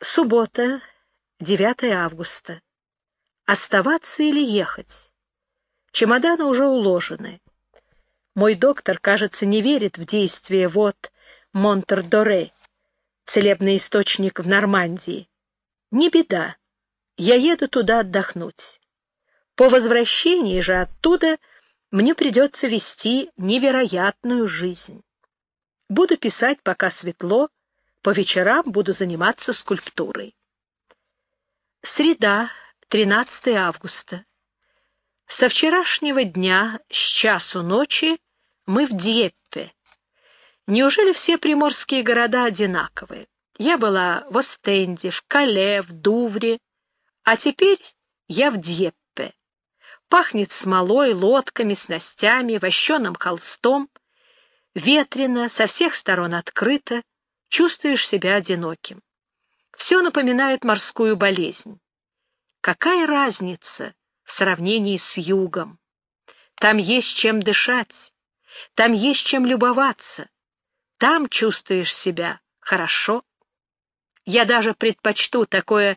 Суббота, 9 августа. Оставаться или ехать? Чемоданы уже уложены. Мой доктор, кажется, не верит в действие вот Монтердоре, целебный источник в Нормандии. Не беда, я еду туда отдохнуть. По возвращении же оттуда мне придется вести невероятную жизнь. Буду писать, пока светло, по вечерам буду заниматься скульптурой. Среда, 13 августа. Со вчерашнего дня, с часу ночи, мы в Дьеппе. Неужели все приморские города одинаковые? Я была в Остенде, в Кале, в Дувре, а теперь я в Дьеппе. Пахнет смолой, лодками, снастями, вощеным холстом. Ветрено, со всех сторон открыто, чувствуешь себя одиноким. Все напоминает морскую болезнь. Какая разница в сравнении с югом? Там есть чем дышать, там есть чем любоваться, там чувствуешь себя хорошо. Я даже предпочту такое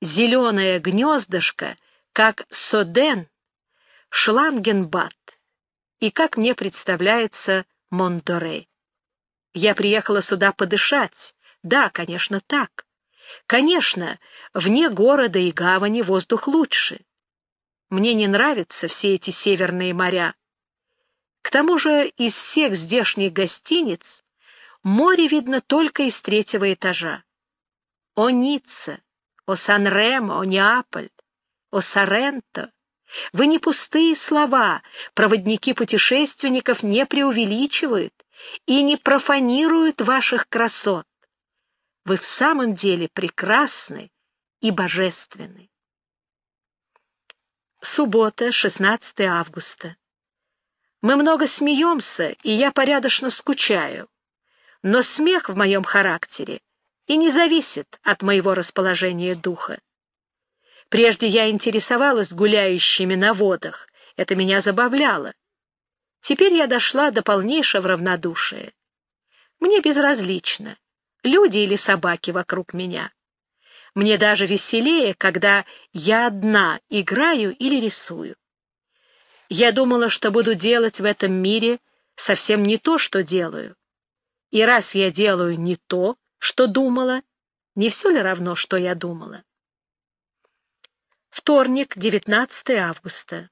зеленое гнездышко, как Соден, Шлангенбад и, как мне представляется, Монторей. Я приехала сюда подышать. Да, конечно, так. Конечно, вне города и гавани воздух лучше. Мне не нравятся все эти северные моря. К тому же из всех здешних гостиниц море видно только из третьего этажа. О Ницца, о Сан-Ремо, о Неаполь, о Соренто. Вы не пустые слова, проводники путешественников не преувеличивают и не профанируют ваших красот. Вы в самом деле прекрасны и божественны. Суббота, 16 августа. Мы много смеемся, и я порядочно скучаю. Но смех в моем характере и не зависит от моего расположения духа. Прежде я интересовалась гуляющими на водах, это меня забавляло. Теперь я дошла до полнейшего равнодушия. Мне безразлично, люди или собаки вокруг меня. Мне даже веселее, когда я одна играю или рисую. Я думала, что буду делать в этом мире совсем не то, что делаю. И раз я делаю не то, что думала, не все ли равно, что я думала? Вторник, 19 августа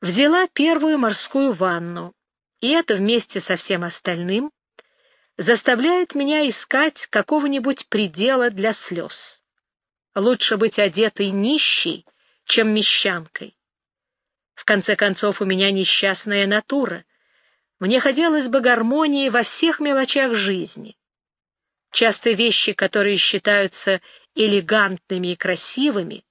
взяла первую морскую ванну, и это вместе со всем остальным заставляет меня искать какого-нибудь предела для слез. Лучше быть одетой нищей, чем мещанкой. В конце концов, у меня несчастная натура. Мне хотелось бы гармонии во всех мелочах жизни. Часто вещи, которые считаются элегантными и красивыми,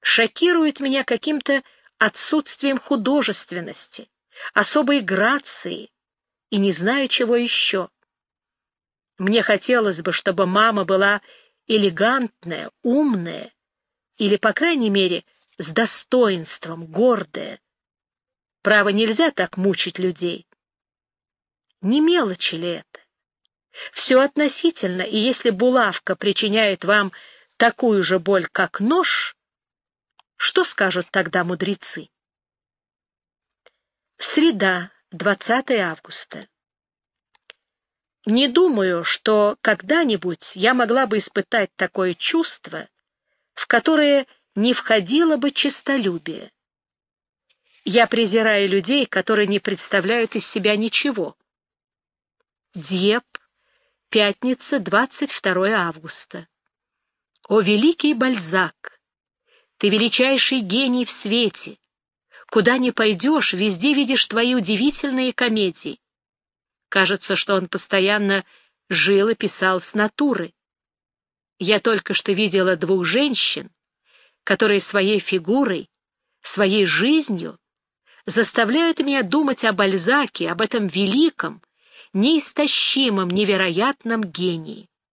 шокируют меня каким-то отсутствием художественности, особой грации и не знаю чего еще. Мне хотелось бы, чтобы мама была элегантная, умная или, по крайней мере, с достоинством, гордая. Право, нельзя так мучить людей. Не мелочи ли это? Все относительно, и если булавка причиняет вам такую же боль, как нож, что скажут тогда мудрецы? Среда, 20 августа. Не думаю, что когда-нибудь я могла бы испытать такое чувство, в которое не входило бы честолюбие. Я презираю людей, которые не представляют из себя ничего. Дьеп, пятница, 22 августа. О, великий Бальзак! Ты величайший гений в свете. Куда ни пойдешь, везде видишь твои удивительные комедии. Кажется, что он постоянно жил и писал с натуры. Я только что видела двух женщин, которые своей фигурой, своей жизнью заставляют меня думать о Бальзаке, об этом великом, неистощимом, невероятном гении.